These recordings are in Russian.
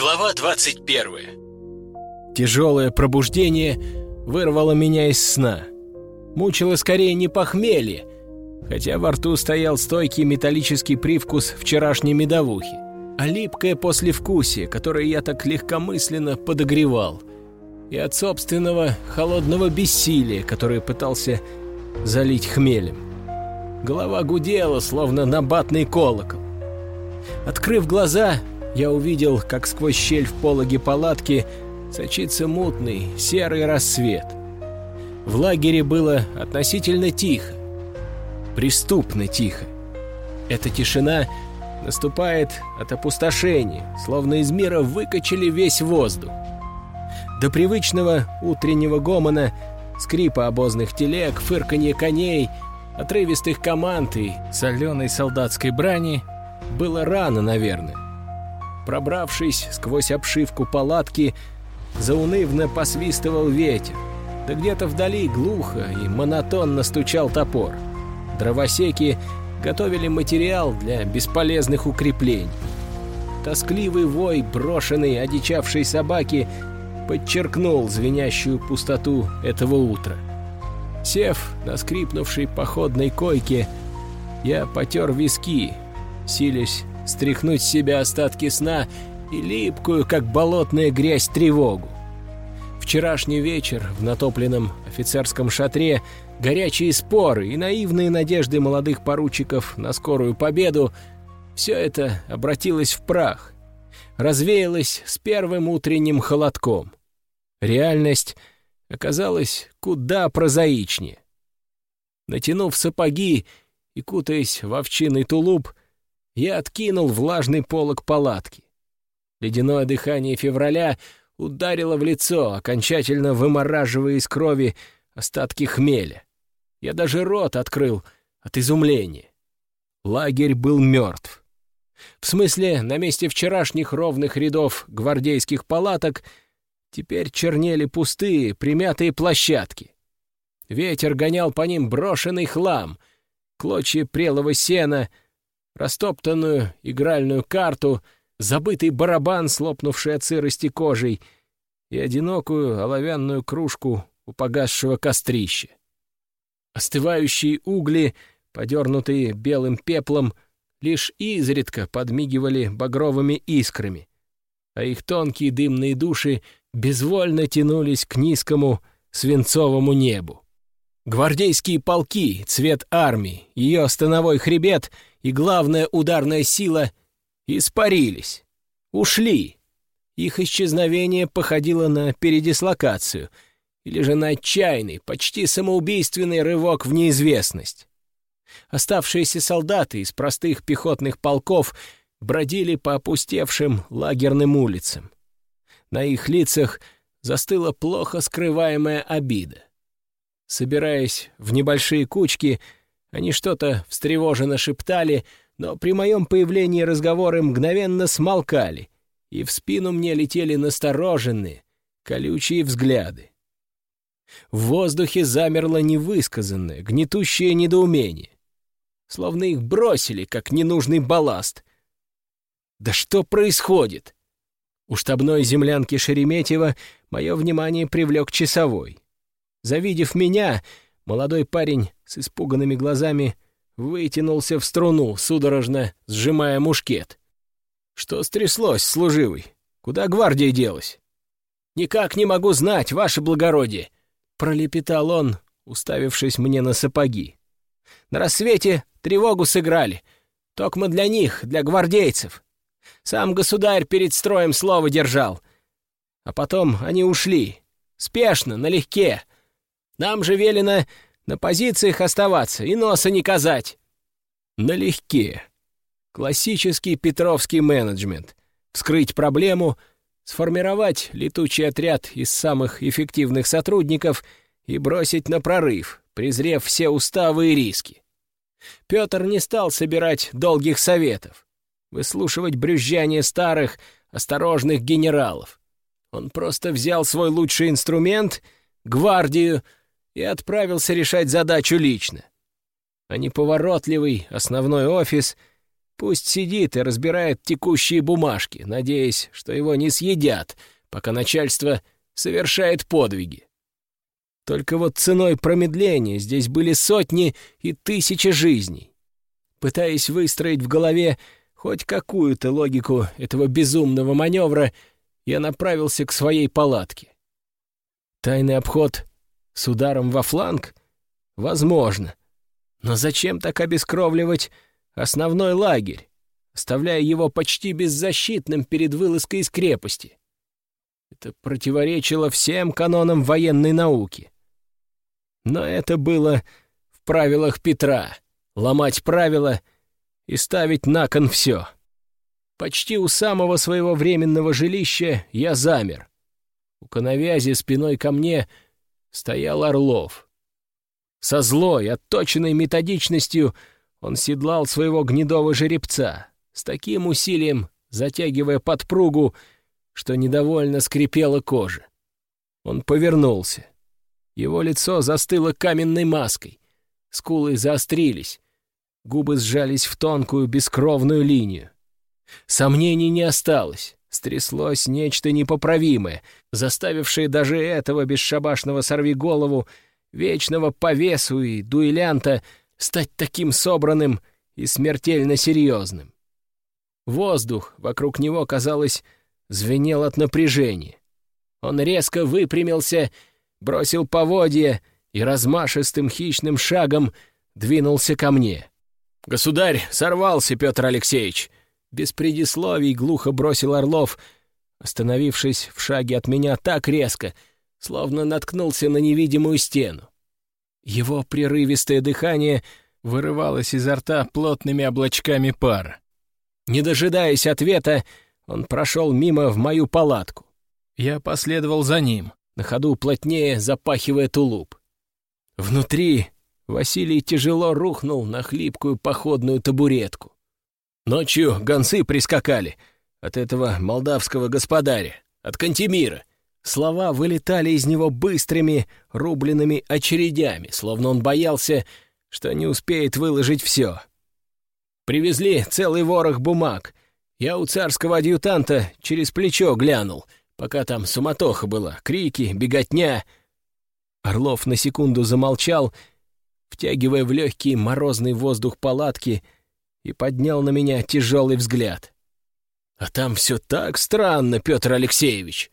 Глава 21 Тяжелое пробуждение вырвало меня из сна. Мучило скорее не похмелье, хотя во рту стоял стойкий металлический привкус вчерашней медовухи, а липкое послевкусие, которое я так легкомысленно подогревал, и от собственного холодного бессилия, которое пытался залить хмелем. Голова гудела, словно набатный колокол. Открыв глаза, я увидел, как сквозь щель в пологе палатки сочится мутный серый рассвет. В лагере было относительно тихо, преступно тихо. Эта тишина наступает от опустошения, словно из мира выкачали весь воздух. До привычного утреннего гомона, скрипа обозных телег, фырканье коней, отрывистых команд и соленой солдатской брани было рано, наверное. Пробравшись сквозь обшивку палатки, заунывно посвистывал ветер. Да где-то вдали глухо и монотонно стучал топор. Дровосеки готовили материал для бесполезных укреплений. Тоскливый вой брошенной, одичавшей собаки подчеркнул звенящую пустоту этого утра. Сев на скрипнувшей походной койке, я потер виски, силясь стряхнуть с себя остатки сна и липкую, как болотная грязь, тревогу. Вчерашний вечер в натопленном офицерском шатре, горячие споры и наивные надежды молодых поручиков на скорую победу — все это обратилось в прах, развеялось с первым утренним холодком. Реальность оказалась куда прозаичнее. Натянув сапоги и кутаясь в овчинный тулуп, я откинул влажный полог палатки. Ледяное дыхание февраля ударило в лицо, окончательно вымораживая из крови остатки хмеля. Я даже рот открыл от изумления. Лагерь был мертв. В смысле, на месте вчерашних ровных рядов гвардейских палаток теперь чернели пустые, примятые площадки. Ветер гонял по ним брошенный хлам, клочья прелого сена — растоптанную игральную карту, забытый барабан, слопнувший от сырости кожей, и одинокую оловянную кружку у погасшего кострища. Остывающие угли, подернутые белым пеплом, лишь изредка подмигивали багровыми искрами, а их тонкие дымные души безвольно тянулись к низкому свинцовому небу. Гвардейские полки, цвет армии, ее становой хребет — и главная ударная сила испарились, ушли. Их исчезновение походило на передислокацию или же на отчаянный, почти самоубийственный рывок в неизвестность. Оставшиеся солдаты из простых пехотных полков бродили по опустевшим лагерным улицам. На их лицах застыла плохо скрываемая обида. Собираясь в небольшие кучки, они что-то встревоженно шептали, но при моем появлении разговоры мгновенно смолкали, и в спину мне летели настороженные, колючие взгляды. В воздухе замерло невысказанное, гнетущее недоумение. Словно их бросили, как ненужный балласт. Да что происходит? У штабной землянки Шереметьева мое внимание привлек часовой. Завидев меня, молодой парень с испуганными глазами вытянулся в струну, судорожно сжимая мушкет. «Что стряслось, служивый? Куда гвардия делась?» «Никак не могу знать, ваше благородие!» — пролепетал он, уставившись мне на сапоги. «На рассвете тревогу сыграли. Токмо для них, для гвардейцев. Сам государь перед строем слово держал. А потом они ушли. Спешно, налегке. Нам же велено на позициях оставаться и носа не казать. Налегке. Классический петровский менеджмент. Вскрыть проблему, сформировать летучий отряд из самых эффективных сотрудников и бросить на прорыв, презрев все уставы и риски. Петр не стал собирать долгих советов, выслушивать брюзжание старых, осторожных генералов. Он просто взял свой лучший инструмент — гвардию — и отправился решать задачу лично. А неповоротливый основной офис Пусть сидит и разбирает текущие бумажки, надеясь, что его не съедят, пока начальство совершает подвиги. Только вот ценой промедления здесь были сотни и тысячи жизней. Пытаясь выстроить в голове хоть какую-то логику этого безумного маневра, я направился к своей палатке. Тайный обход с ударом во фланг? Возможно. Но зачем так обескровливать основной лагерь, оставляя его почти беззащитным перед вылазкой из крепости? Это противоречило всем канонам военной науки. Но это было в правилах Петра — ломать правила и ставить на кон все. Почти у самого своего временного жилища я замер. У коновязи спиной ко мне стоял Орлов. Со злой, отточенной методичностью он седлал своего гнедого жеребца, с таким усилием затягивая подпругу, что недовольно скрипела кожа. Он повернулся. Его лицо застыло каменной маской. Скулы заострились. Губы сжались в тонкую бескровную линию. Сомнений не осталось. Стряслось нечто непоправимое, заставившее даже этого бесшабашного сорвиголову, вечного повесу и дуэлянта стать таким собранным и смертельно серьезным. Воздух вокруг него, казалось, звенел от напряжения. Он резко выпрямился, бросил поводья и размашистым хищным шагом двинулся ко мне. «Государь сорвался, Петр Алексеевич!» Без предисловий глухо бросил Орлов, остановившись в шаге от меня так резко, словно наткнулся на невидимую стену. Его прерывистое дыхание вырывалось изо рта плотными облачками пара. Не дожидаясь ответа, он прошел мимо в мою палатку. Я последовал за ним, на ходу плотнее запахивая тулуп. Внутри Василий тяжело рухнул на хлипкую походную табуретку. Ночью гонцы прискакали от этого молдавского господаря, от Кантемира. Слова вылетали из него быстрыми, рубленными очередями, словно он боялся, что не успеет выложить все. Привезли целый ворох бумаг. Я у царского адъютанта через плечо глянул, пока там суматоха была, крики, беготня. Орлов на секунду замолчал, втягивая в легкий морозный воздух палатки — и поднял на меня тяжелый взгляд. «А там все так странно, Петр Алексеевич.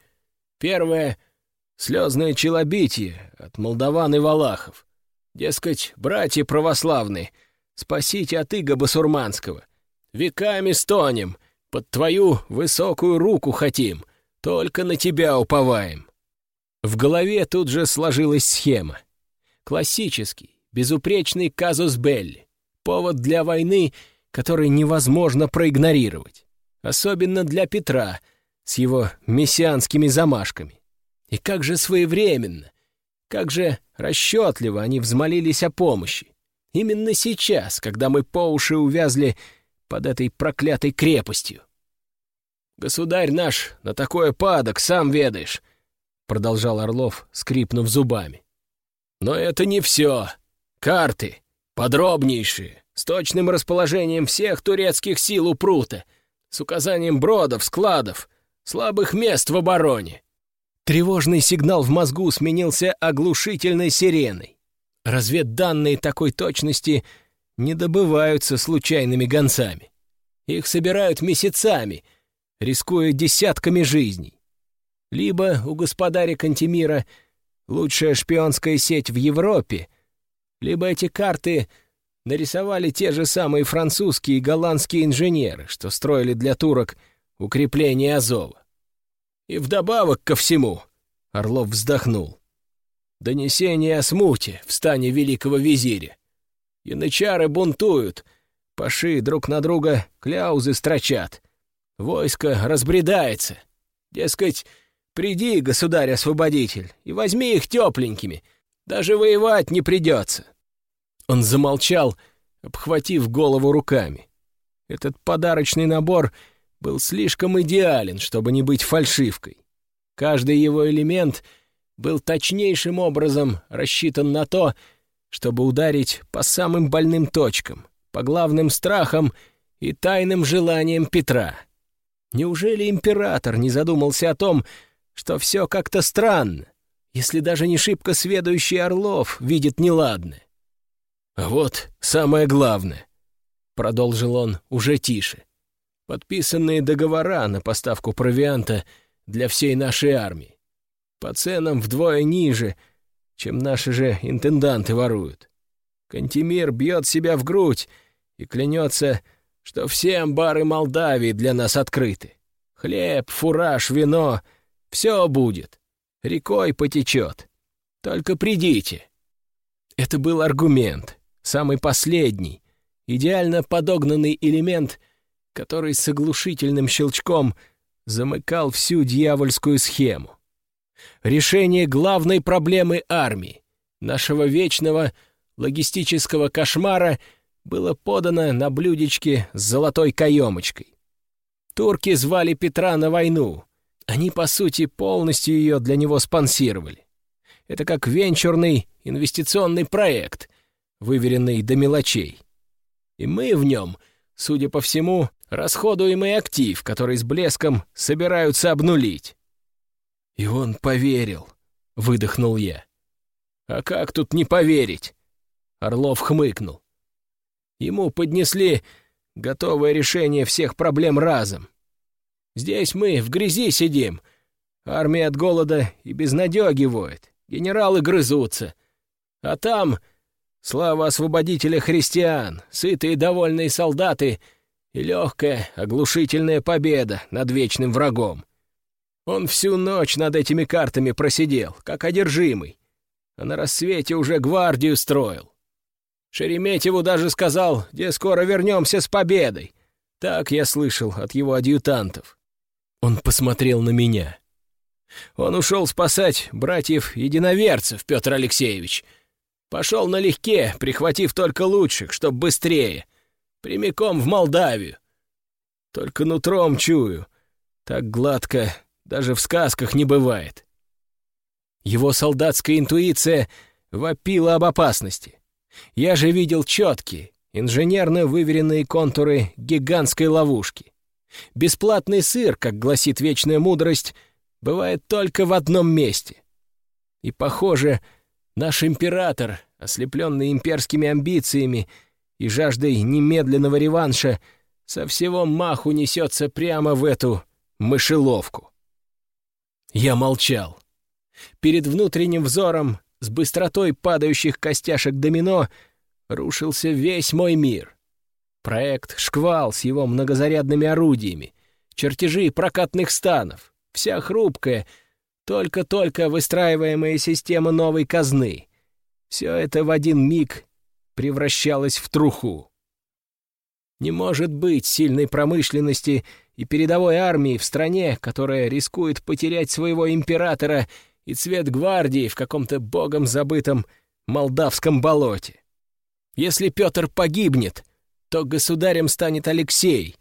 Первое — слезное челобитие от молдаван и валахов. Дескать, братья православные, спасите от иго басурманского. Веками стонем, под твою высокую руку хотим, только на тебя уповаем». В голове тут же сложилась схема. Классический, безупречный казус Белли. Повод для войны — который невозможно проигнорировать. Особенно для Петра с его мессианскими замашками. И как же своевременно, как же расчетливо они взмолились о помощи. Именно сейчас, когда мы по уши увязли под этой проклятой крепостью. «Государь наш на такое падок, сам ведаешь», — продолжал Орлов, скрипнув зубами. «Но это не все. Карты, подробнейшие, с точным расположением всех турецких сил у прута, с указанием бродов, складов, слабых мест в обороне. Тревожный сигнал в мозгу сменился оглушительной сиреной. Разведданные такой точности не добываются случайными гонцами. Их собирают месяцами, рискуя десятками жизней. Либо у господаря Кантемира лучшая шпионская сеть в Европе, либо эти карты — нарисовали те же самые французские и голландские инженеры, что строили для турок укрепление Азова. И вдобавок ко всему, Орлов вздохнул, донесение о смуте в стане великого визиря. Янычары бунтуют, паши друг на друга кляузы строчат, войско разбредается. Дескать, приди, государь-освободитель, и возьми их тепленькими, даже воевать не придется. Он замолчал, обхватив голову руками. Этот подарочный набор был слишком идеален, чтобы не быть фальшивкой. Каждый его элемент был точнейшим образом рассчитан на то, чтобы ударить по самым больным точкам, по главным страхам и тайным желанием Петра. Неужели император не задумался о том, что все как-то странно, если даже не шибко сведущий Орлов видит неладное? Вот самое главное, — продолжил он уже тише, — подписанные договора на поставку провианта для всей нашей армии. По ценам вдвое ниже, чем наши же интенданты воруют. Кантемир бьет себя в грудь и клянется, что все амбары Молдавии для нас открыты. Хлеб, фураж, вино — все будет. Рекой потечет. Только придите. Это был аргумент, самый последний, идеально подогнанный элемент, который с оглушительным щелчком замыкал всю дьявольскую схему. Решение главной проблемы армии, нашего вечного логистического кошмара — было подано на блюдечке с золотой каемочкой. Турки звали Петра на войну. Они, по сути, полностью ее для него спонсировали. Это как венчурный инвестиционный проект, выверенный до мелочей. И мы в нем, судя по всему, расходуемый актив, который с блеском собираются обнулить. И он поверил, — выдохнул я. А как тут не поверить? Орлов хмыкнул. Ему поднесли готовое решение всех проблем разом. Здесь мы в грязи сидим. Армия от голода и безнадеги воет. Генералы грызутся. А там слава освободителя христиан, сытые и довольные солдаты и легкая оглушительная победа над вечным врагом. Он всю ночь над этими картами просидел, как одержимый, а на рассвете уже гвардию строил. Шереметьеву даже сказал, где скоро вернемся с победой. Так я слышал от его адъютантов. Он посмотрел на меня. Он ушел спасать братьев-единоверцев, Петр Алексеевич. Пошел налегке, прихватив только лучших, чтоб быстрее. Прямиком в Молдавию. Только нутром чую. Так гладко даже в сказках не бывает. Его солдатская интуиция вопила об опасности. Я же видел четкие, инженерно выверенные контуры гигантской ловушки. Бесплатный сыр, как гласит вечная мудрость, бывает только в одном месте. И, похоже, наш император, ослепленный имперскими амбициями и жаждой немедленного реванша, со всего маху несется прямо в эту мышеловку. Я молчал. Перед внутренним взором с быстротой падающих костяшек домино рушился весь мой мир. Проект «Шквал» с его многозарядными орудиями, чертежи прокатных станов, вся хрупкая, только-только выстраиваемая система новой казны. Все это в один миг превращалось в труху. Не может быть сильной промышленности и передовой армии в стране, которая рискует потерять своего императора и цвет гвардии в каком-то богом забытом молдавском болоте. Если Петр погибнет, то государем станет Алексей.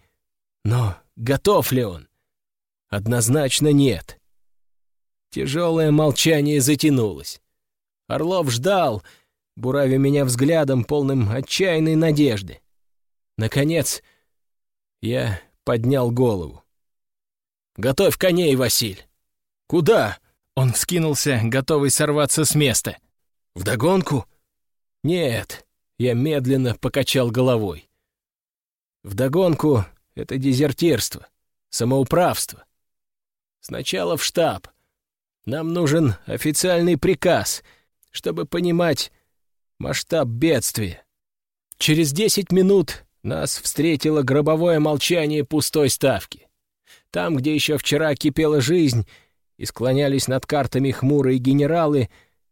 Но готов ли он? Однозначно нет. Тяжелое молчание затянулось. Орлов ждал, буравя меня взглядом, полным отчаянной надежды. Наконец, я поднял голову. «Готовь коней, Василь!» «Куда?» Он вскинулся, готовый сорваться с места. «Вдогонку?» «Нет», — я медленно покачал головой. «Вдогонку — это дезертирство, самоуправство. Сначала в штаб. Нам нужен официальный приказ, чтобы понимать масштаб бедствия. Через десять минут нас встретило гробовое молчание пустой ставки. Там, где еще вчера кипела жизнь, и склонялись над картами хмурые генералы,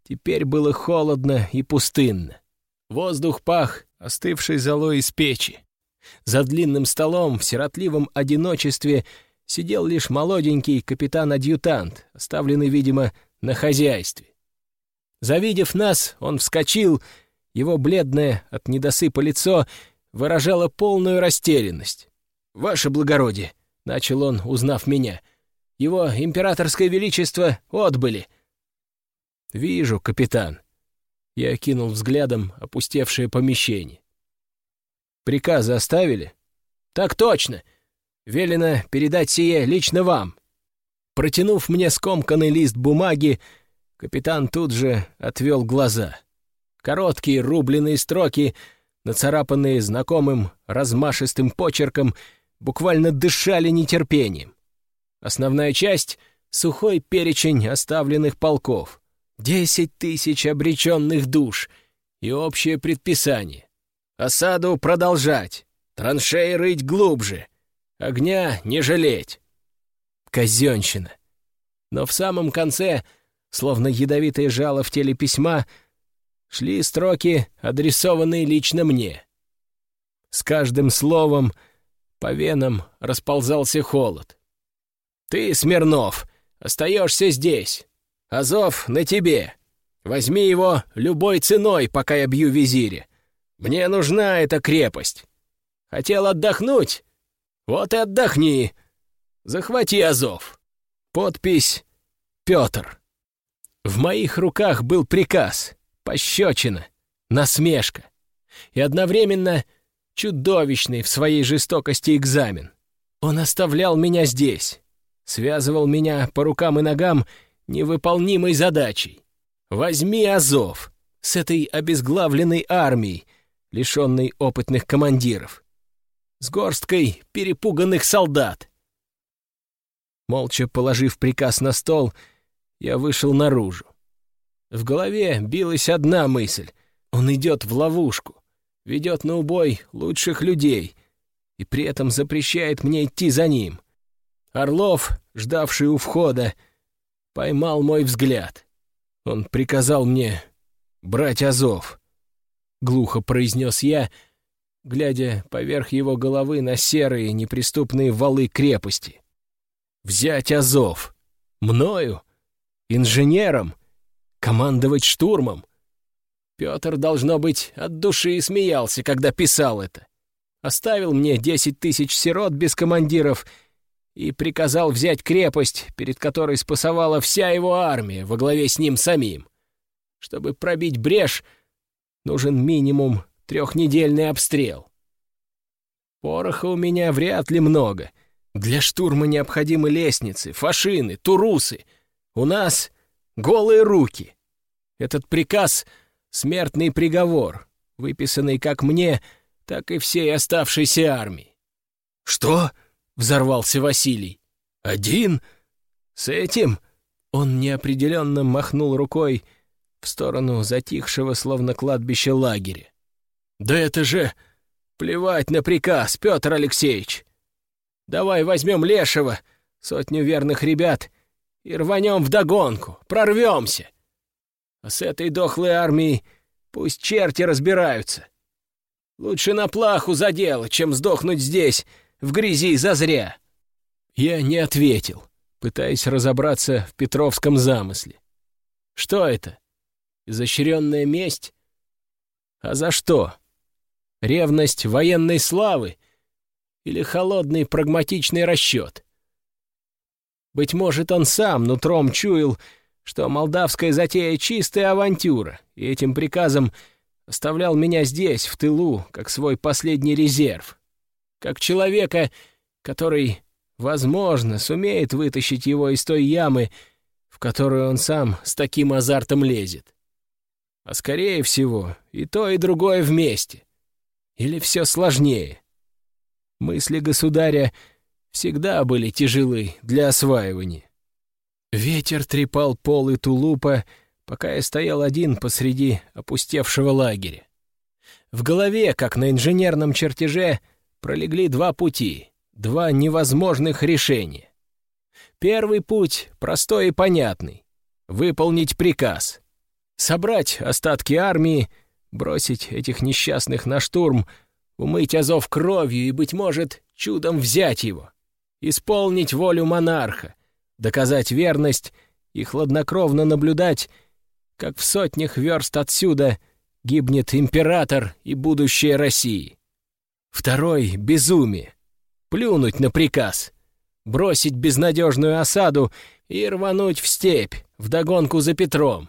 теперь было холодно и пустынно. Воздух пах остывшей золой из печи. За длинным столом в сиротливом одиночестве сидел лишь молоденький капитан-адъютант, оставленный, видимо, на хозяйстве. Завидев нас, он вскочил, его бледное от недосыпа лицо выражало полную растерянность. «Ваше благородие», — начал он, узнав меня, — его императорское величество отбыли». «Вижу, капитан». Я окинул взглядом опустевшее помещение. «Приказы оставили?» «Так точно! Велено передать сие лично вам!» Протянув мне скомканный лист бумаги, капитан тут же отвел глаза. Короткие рубленые строки, нацарапанные знакомым размашистым почерком, буквально дышали нетерпением. Основная часть — сухой перечень оставленных полков. Десять тысяч обреченных душ и общее предписание. Осаду продолжать, траншеи рыть глубже, огня не жалеть. Казенщина. Но в самом конце, словно ядовитое жало в теле письма, шли строки, адресованные лично мне. С каждым словом по венам расползался холод. «Ты, Смирнов, остаешься здесь. Азов на тебе. Возьми его любой ценой, пока я бью визире. Мне нужна эта крепость. Хотел отдохнуть? Вот и отдохни. Захвати Азов. Подпись «Петр». В моих руках был приказ, пощечина, насмешка и одновременно чудовищный в своей жестокости экзамен. Он оставлял меня здесь, связывал меня по рукам и ногам невыполнимой задачей. Возьми Азов с этой обезглавленной армией, лишенной опытных командиров, с горсткой перепуганных солдат. Молча положив приказ на стол, я вышел наружу. В голове билась одна мысль — он идет в ловушку, ведет на убой лучших людей и при этом запрещает мне идти за ним. Орлов, ждавший у входа, поймал мой взгляд. Он приказал мне брать Азов. Глухо произнес я, глядя поверх его головы на серые неприступные валы крепости. Взять Азов. Мною? Инженером? Командовать штурмом? Петр, должно быть, от души смеялся, когда писал это. Оставил мне десять тысяч сирот без командиров — и приказал взять крепость, перед которой спасовала вся его армия во главе с ним самим. Чтобы пробить брешь, нужен минимум трехнедельный обстрел. Пороха у меня вряд ли много. Для штурма необходимы лестницы, фашины, турусы. У нас голые руки. Этот приказ — смертный приговор, выписанный как мне, так и всей оставшейся армии. «Что?» — взорвался Василий. «Один? С этим?» Он неопределенно махнул рукой в сторону затихшего, словно кладбище лагеря. «Да это же... Плевать на приказ, Петр Алексеевич! Давай возьмем Лешего, сотню верных ребят, и рванем вдогонку, прорвемся! А с этой дохлой армией пусть черти разбираются. Лучше на плаху задело, чем сдохнуть здесь, в грязи зазря!» Я не ответил, пытаясь разобраться в Петровском замысле. Что это? Изощренная месть? А за что? Ревность военной славы или холодный прагматичный расчет? Быть может, он сам нутром чуял, что молдавская затея — чистая авантюра, и этим приказом оставлял меня здесь, в тылу, как свой последний резерв как человека, который, возможно, сумеет вытащить его из той ямы, в которую он сам с таким азартом лезет. А скорее всего, и то, и другое вместе. Или все сложнее. Мысли государя всегда были тяжелы для осваивания. Ветер трепал полы тулупа, пока я стоял один посреди опустевшего лагеря. В голове, как на инженерном чертеже, — пролегли два пути, два невозможных решения. Первый путь простой и понятный — выполнить приказ. Собрать остатки армии, бросить этих несчастных на штурм, умыть Азов кровью и, быть может, чудом взять его. Исполнить волю монарха, доказать верность и хладнокровно наблюдать, как в сотнях верст отсюда гибнет император и будущее России. Второй — безумие. Плюнуть на приказ. Бросить безнадежную осаду и рвануть в степь, вдогонку за Петром.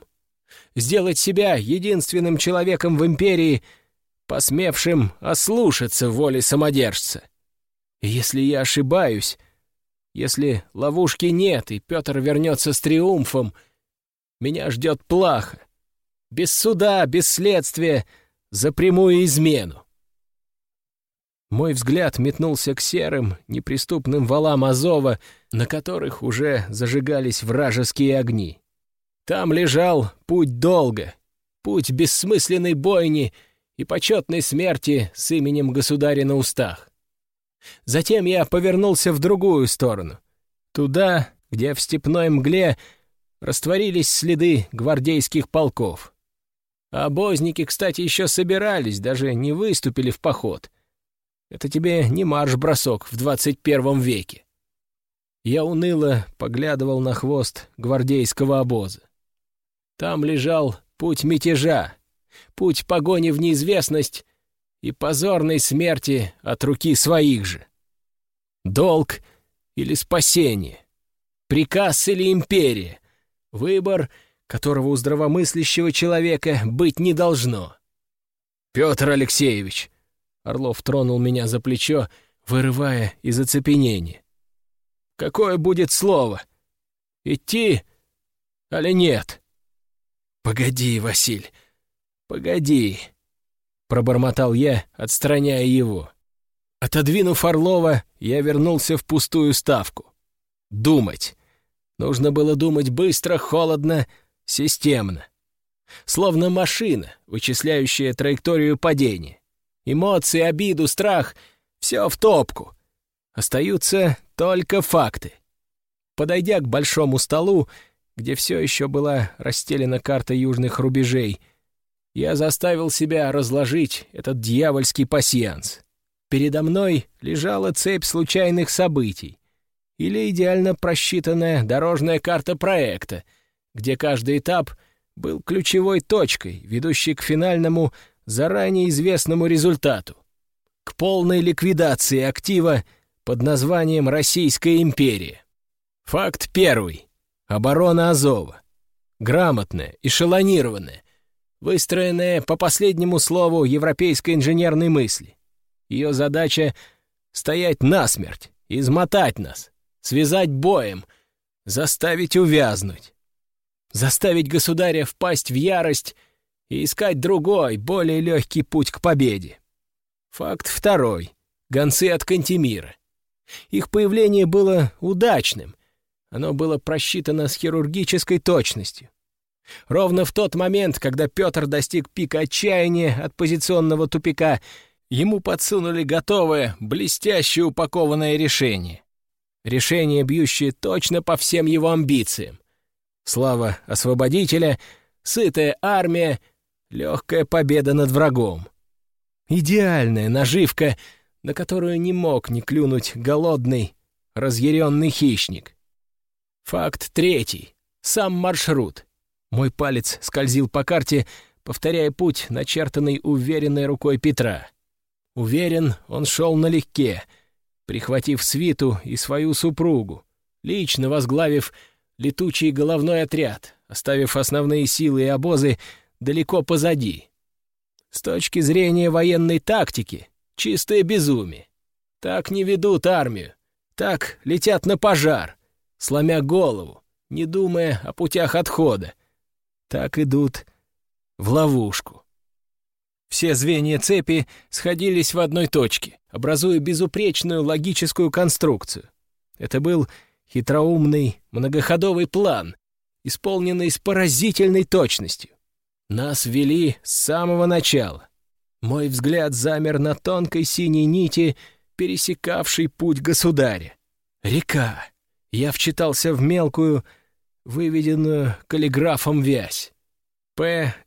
Сделать себя единственным человеком в империи, посмевшим ослушаться воли самодержца. Если я ошибаюсь, если ловушки нет, и Петр вернется с триумфом, меня ждет плохо. Без суда, без следствия, за прямую измену. Мой взгляд метнулся к серым, неприступным валам Азова, на которых уже зажигались вражеские огни. Там лежал путь долго, путь бессмысленной бойни и почетной смерти с именем государя на устах. Затем я повернулся в другую сторону, туда, где в степной мгле растворились следы гвардейских полков. А обозники, кстати, еще собирались, даже не выступили в поход. Это тебе не марш-бросок в двадцать первом веке. Я уныло поглядывал на хвост гвардейского обоза. Там лежал путь мятежа, путь погони в неизвестность и позорной смерти от руки своих же. Долг или спасение, приказ или империя, выбор, которого у здравомыслящего человека быть не должно. «Петр Алексеевич!» — Орлов тронул меня за плечо, вырывая из оцепенения. «Какое будет слово? Идти или нет?» «Погоди, Василь, погоди!» — пробормотал я, отстраняя его. Отодвинув Орлова, я вернулся в пустую ставку. Думать. Нужно было думать быстро, холодно, системно. Словно машина, вычисляющая траекторию падения. Эмоции, обиду, страх — все в топку. Остаются только факты. Подойдя к большому столу, где все еще была расстелена карта южных рубежей — я заставил себя разложить этот дьявольский пасьянс. Передо мной лежала цепь случайных событий или идеально просчитанная дорожная карта проекта, где каждый этап был ключевой точкой, ведущей к финальному, заранее известному результату — к полной ликвидации актива под названием «Российская империя». Факт первый. Оборона Азова. Грамотная, эшелонированная, выстроенная по последнему слову европейской инженерной мысли. Ее задача — стоять насмерть, измотать нас, связать боем, заставить увязнуть, заставить государя впасть в ярость и искать другой, более легкий путь к победе. Факт второй. Гонцы от Кантемира. Их появление было удачным. Оно было просчитано с хирургической точностью. Ровно в тот момент, когда Петр достиг пика отчаяния от позиционного тупика, ему подсунули готовое, блестяще упакованное решение. Решение, бьющее точно по всем его амбициям. Слава освободителя, сытая армия, легкая победа над врагом. Идеальная наживка, на которую не мог не клюнуть голодный, разъяренный хищник. Факт третий. Сам маршрут. Мой палец скользил по карте, повторяя путь, начертанный уверенной рукой Петра. Уверен, он шел налегке, прихватив свиту и свою супругу, лично возглавив летучий головной отряд, оставив основные силы и обозы далеко позади. С точки зрения военной тактики, чистое безумие. Так не ведут армию, так летят на пожар, сломя голову, не думая о путях отхода, так идут в ловушку. Все звенья цепи сходились в одной точке, образуя безупречную логическую конструкцию. Это был хитроумный многоходовый план, исполненный с поразительной точностью. Нас вели с самого начала. Мой взгляд замер на тонкой синей нити, пересекавшей путь государя. Река. Я вчитался в мелкую, выведенную каллиграфом вязь. П-Р-У-Т.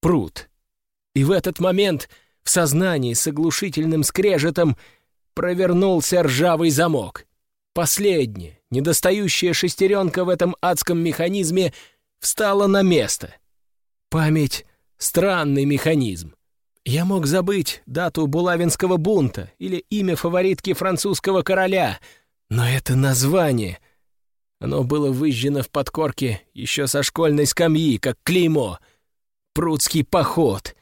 Пруд. И в этот момент в сознании с оглушительным скрежетом провернулся ржавый замок. Последняя, недостающая шестеренка в этом адском механизме встала на место. Память — странный механизм. Я мог забыть дату Булавинского бунта или имя фаворитки французского короля — но это название... Оно было выжжено в подкорке еще со школьной скамьи, как клеймо. Прудский поход.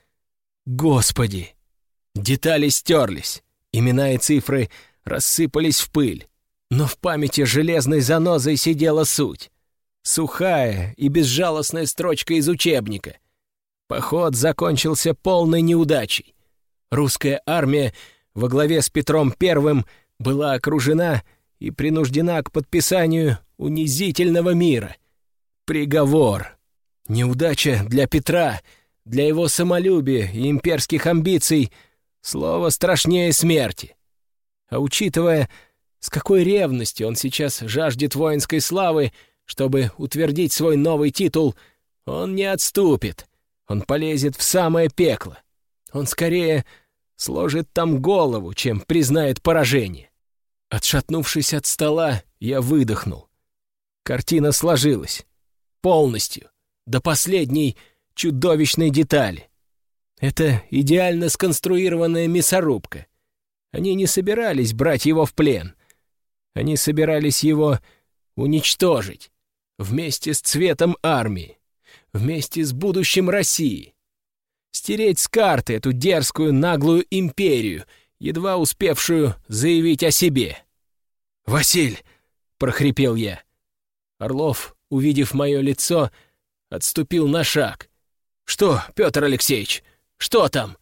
Господи! Детали стерлись, имена и цифры рассыпались в пыль, но в памяти железной занозой сидела суть. Сухая и безжалостная строчка из учебника. Поход закончился полной неудачей. Русская армия во главе с Петром I была окружена и принуждена к подписанию унизительного мира. Приговор. Неудача для Петра, для его самолюбия и имперских амбиций — слово страшнее смерти. А учитывая, с какой ревностью он сейчас жаждет воинской славы, чтобы утвердить свой новый титул, он не отступит. Он полезет в самое пекло. Он скорее сложит там голову, чем признает поражение. Отшатнувшись от стола, я выдохнул. Картина сложилась. Полностью. До последней чудовищной детали. Это идеально сконструированная мясорубка. Они не собирались брать его в плен. Они собирались его уничтожить. Вместе с цветом армии. Вместе с будущим России. Стереть с карты эту дерзкую наглую империю — едва успевшую заявить о себе. «Василь!» — прохрипел я. Орлов, увидев мое лицо, отступил на шаг. «Что, Петр Алексеевич, что там?»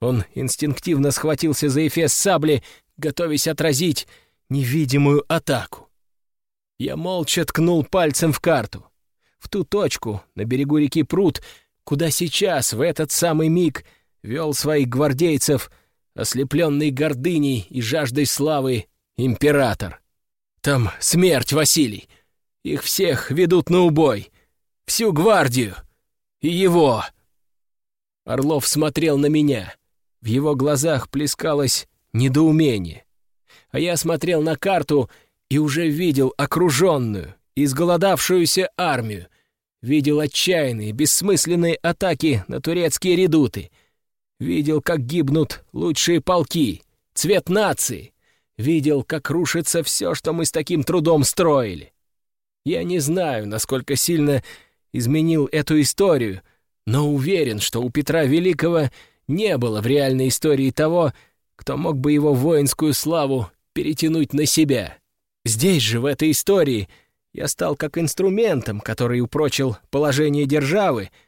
Он инстинктивно схватился за эфес сабли, готовясь отразить невидимую атаку. Я молча ткнул пальцем в карту. В ту точку, на берегу реки Пруд, куда сейчас, в этот самый миг, вел своих гвардейцев — ослепленный гордыней и жаждой славы император. Там смерть, Василий. Их всех ведут на убой. Всю гвардию. И его. Орлов смотрел на меня. В его глазах плескалось недоумение. А я смотрел на карту и уже видел окруженную, изголодавшуюся армию. Видел отчаянные, бессмысленные атаки на турецкие редуты — Видел, как гибнут лучшие полки, цвет нации. Видел, как рушится все, что мы с таким трудом строили. Я не знаю, насколько сильно изменил эту историю, но уверен, что у Петра Великого не было в реальной истории того, кто мог бы его воинскую славу перетянуть на себя. Здесь же, в этой истории, я стал как инструментом, который упрочил положение державы —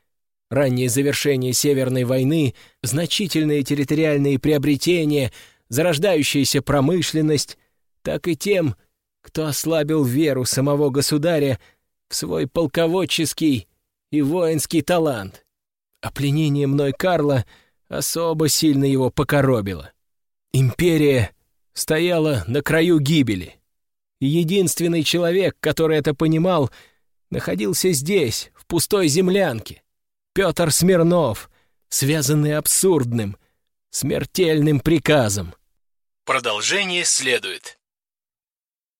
раннее завершение Северной войны, значительные территориальные приобретения, зарождающаяся промышленность, так и тем, кто ослабил веру самого государя в свой полководческий и воинский талант. А пленение мной Карла особо сильно его покоробило. Империя стояла на краю гибели. Единственный человек, который это понимал, находился здесь, в пустой землянке — Петр Смирнов, связанный абсурдным, смертельным приказом. Продолжение следует.